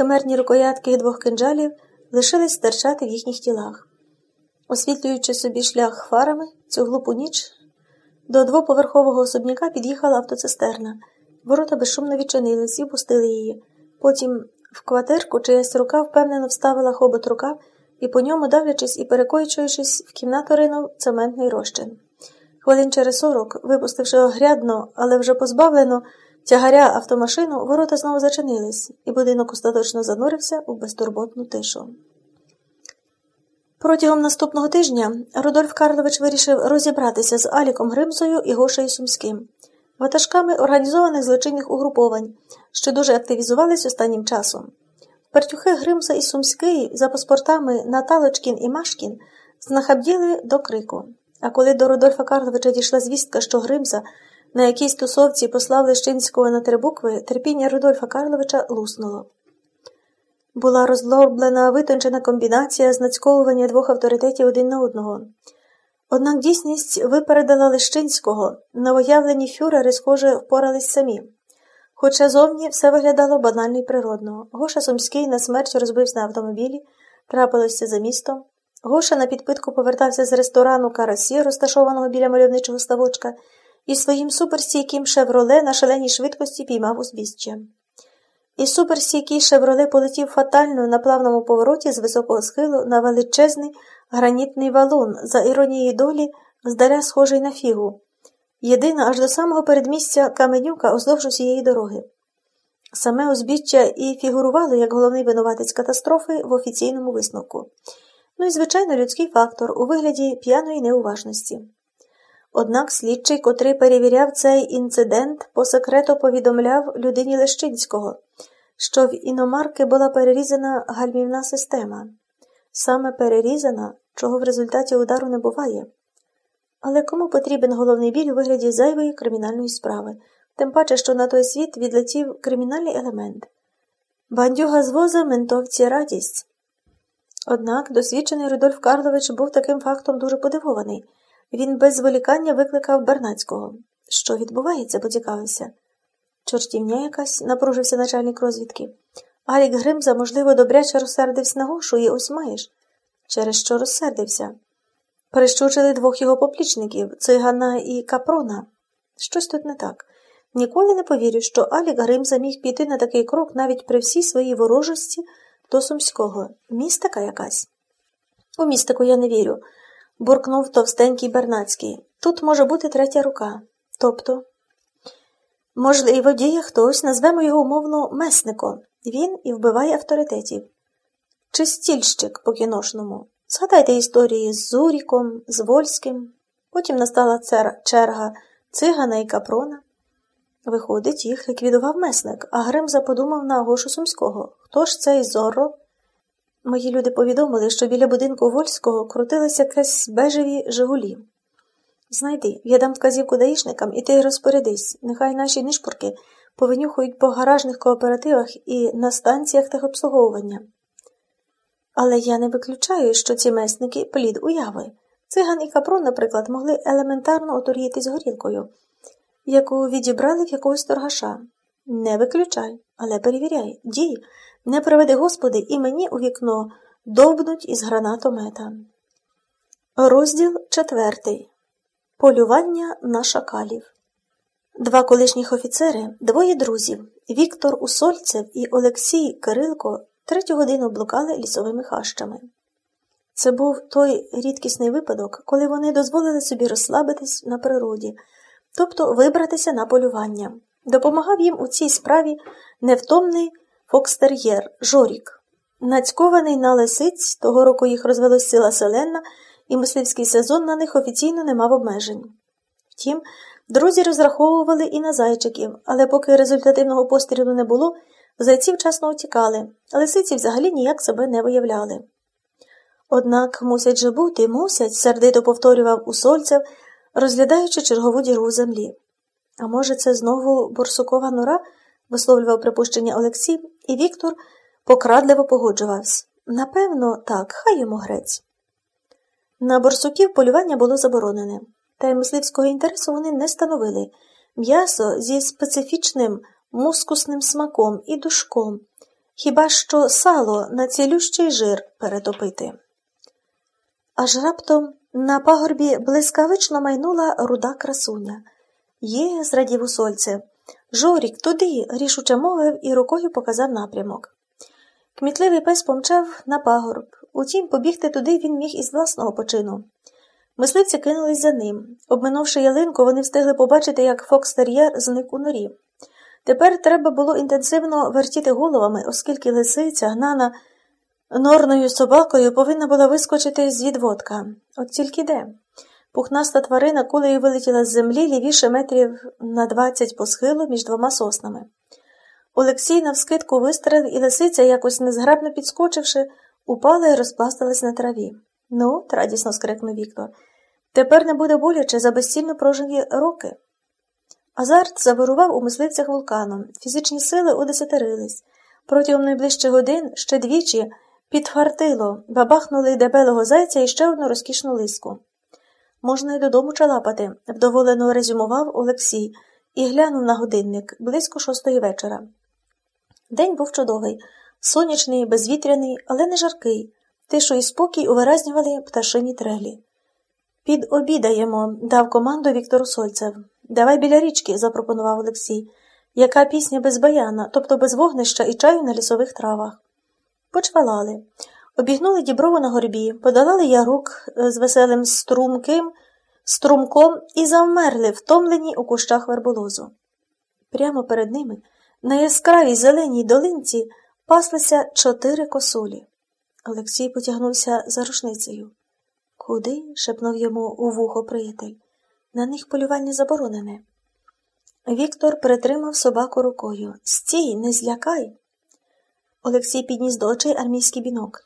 Химерні рукоятки двох кинджалів лишились стирчати в їхніх тілах. Освітлюючи собі шлях фарами цю глупу ніч, до двоповерхового особняка під'їхала автоцистерна. Ворота безшумно відчинились і пустили її. Потім в квартирку чиясь рука впевнено вставила хобот рукав і по ньому, давлячись і перекойчуючись, в кімнату ринув цементний розчин. Хвилин через сорок, випустивши огрядно, але вже позбавлено тягаря автомашину, ворота знову зачинились, і будинок остаточно занурився у безтурботну тишу. Протягом наступного тижня Рудольф Карлович вирішив розібратися з Аліком Гримсою і Гошею Сумським, ватажками організованих злочинних угруповань, що дуже активізувались останнім часом. Партюхи Гримса і Сумський за паспортами Наталочкін і Машкін знахабділи до крику. А коли до Рудольфа Карловича дійшла звістка, що Гримса на якійсь тусовці послав Лещинського на три букви, терпіння Рудольфа Карловича луснуло. Була розлоблена витончена комбінація знацьковування двох авторитетів один на одного. Однак дійсність випередила Лещинського, новоявлені фюрери, схоже, впорались самі. Хоча зовні все виглядало банально і природно. Гоша Сумський на смерть розбився на автомобілі, трапилося за містом. Гоша на підпитку повертався з ресторану Карасі, розташованого біля мальовничого ставочка, і своїм суперстійким шевроле на шаленій швидкості піймав узбіччя. І суперстійкий шевроле полетів фатально на плавному повороті з високого схилу на величезний гранітний валун, за іронією долі, здаля схожий на фігу. Єдина аж до самого передмістя Каменюка уздовж усієї дороги. Саме узбіччя і фігурувало як головний винуватець катастрофи в офіційному висновку. Ну і, звичайно, людський фактор у вигляді п'яної неуважності. Однак слідчий, котрий перевіряв цей інцидент, по секрету повідомляв людині Лещинського, що в іномарки була перерізана гальмівна система. Саме перерізана, чого в результаті удару не буває. Але кому потрібен головний біль у вигляді зайвої кримінальної справи, тим паче, що на той світ відлетів кримінальний елемент. Бандюга з воза ментовці радість. Однак досвідчений Рудольф Карлович був таким фактом дуже подивований. Він без зволікання викликав Бернацького. Що відбувається, поцікавився. Чортівня якась, напружився начальник розвідки. Алік Гримза, можливо, добряче розсердився на гошу і ось маєш. Через що розсердився? Перещучили двох його поплічників цигана і капрона. Щось тут не так. Ніколи не повірю, що Алік Гримза міг піти на такий крок навіть при всій своїй ворожості до Сумського. Містика якась? У містику я не вірю, буркнув товстенький Бернацький. Тут може бути третя рука. Тобто, можливо, діє хтось, назвемо його умовно месником. Він і вбиває авторитетів. Чи стільщик по кіношному. Згадайте історії з Зуріком, з Вольським. Потім настала черга цигана і капрона. Виходить, їх ліквідував месник, а Гримза подумав на Гошу Сумського. Хто ж цей Зорро? Мої люди повідомили, що біля будинку Вольського крутилися якесь бежеві Жигулі. Знайди, я дам вказівку даїшникам, і ти розпорядись. Нехай наші нишпорки повинюхують по гаражних кооперативах і на станціях техобслуговування. Але я не виключаю, що ці месники плід уяви. Циган і капрон, наприклад, могли елементарно оторгітись горілкою, яку відібрали в якогось торгаша. Не виключай, але перевіряй, дій, не приведи Господи, і мені у вікно довбнуть із гранатомета. Розділ четвертий. Полювання на шакалів. Два колишніх офіцери, двоє друзів Віктор Усольцев і Олексій Кирилко третю годину блукали лісовими хащами. Це був той рідкісний випадок, коли вони дозволили собі розслабитись на природі, тобто вибратися на полювання. Допомагав їм у цій справі невтомний фокстер'єр Жорік. Нацькований на лисиць, того року їх розвелось сила селена, і мисливський сезон на них офіційно не мав обмежень. Втім, друзі розраховували і на зайчиків, але поки результативного пострілу не було, зайці вчасно утікали, лисиці взагалі ніяк себе не виявляли. Однак мусять же бути, мусять, сердито повторював усольцев, розглядаючи чергову діру землі. А може, це знову борсукова нора? висловлював припущення Олексій, і Віктор покрадливо погоджувався. Напевно, так, хай йому грець. На борсуків полювання було заборонене, та й мисливського інтересу вони не становили. М'ясо зі специфічним мускусним смаком і душком, Хіба що сало на цілющий жир перетопити. Аж раптом на пагорбі блискавично майнула руда красуня. Є, зрадів усольце. Жорік, туди, рішуче мовив і рукою показав напрямок. Кмітливий пес помчав на пагорб. Утім, побігти туди він міг із власного почину. Мисливці кинулись за ним. Обминувши ялинку, вони встигли побачити, як фокстер'єр зник у норі. Тепер треба було інтенсивно вертіти головами, оскільки лисиця, гнана норною собакою, повинна була вискочити з відводка. От тільки де? Пухнаста тварина кулею вилетіла з землі лівіше метрів на двадцять по схилу між двома соснами. Олексій навскидку вистрелив, і лисиця, якось незграбно підскочивши, упала і розпласталась на траві. Ну, радісно скрикнув Віктор. Тепер не буде боляче за безцільно прожені роки. Азарт завирував у мисливцях вулканом, фізичні сили удесятерились. Протягом найближчих годин ще двічі підфартило, бабахнули дебелого зайця і ще одну розкішну лиску. Можна й додому чалапати, вдоволено резюмував Олексій і глянув на годинник близько шостої вечора. День був чудовий, сонячний, безвітряний, але не жаркий. Тишу і спокій увиразнювали пташині трелі. Підобідаємо, дав команду Віктор Сольцев. Давай біля річки, запропонував Олексій. Яка пісня без баяна, тобто без вогнища і чаю на лісових травах. Почвалали. Обігнули діброву на горбі, подолали ярук з веселим струмким, струмком і завмерли, втомлені у кущах верболозу. Прямо перед ними, на яскравій зеленій долинці, паслися чотири косулі. Олексій потягнувся за рушницею. Куди? шепнув йому у вухо приятель. На них полювання заборонене. Віктор притримав собаку рукою. Стій, не злякай. Олексій підніс до очей армійський бінок.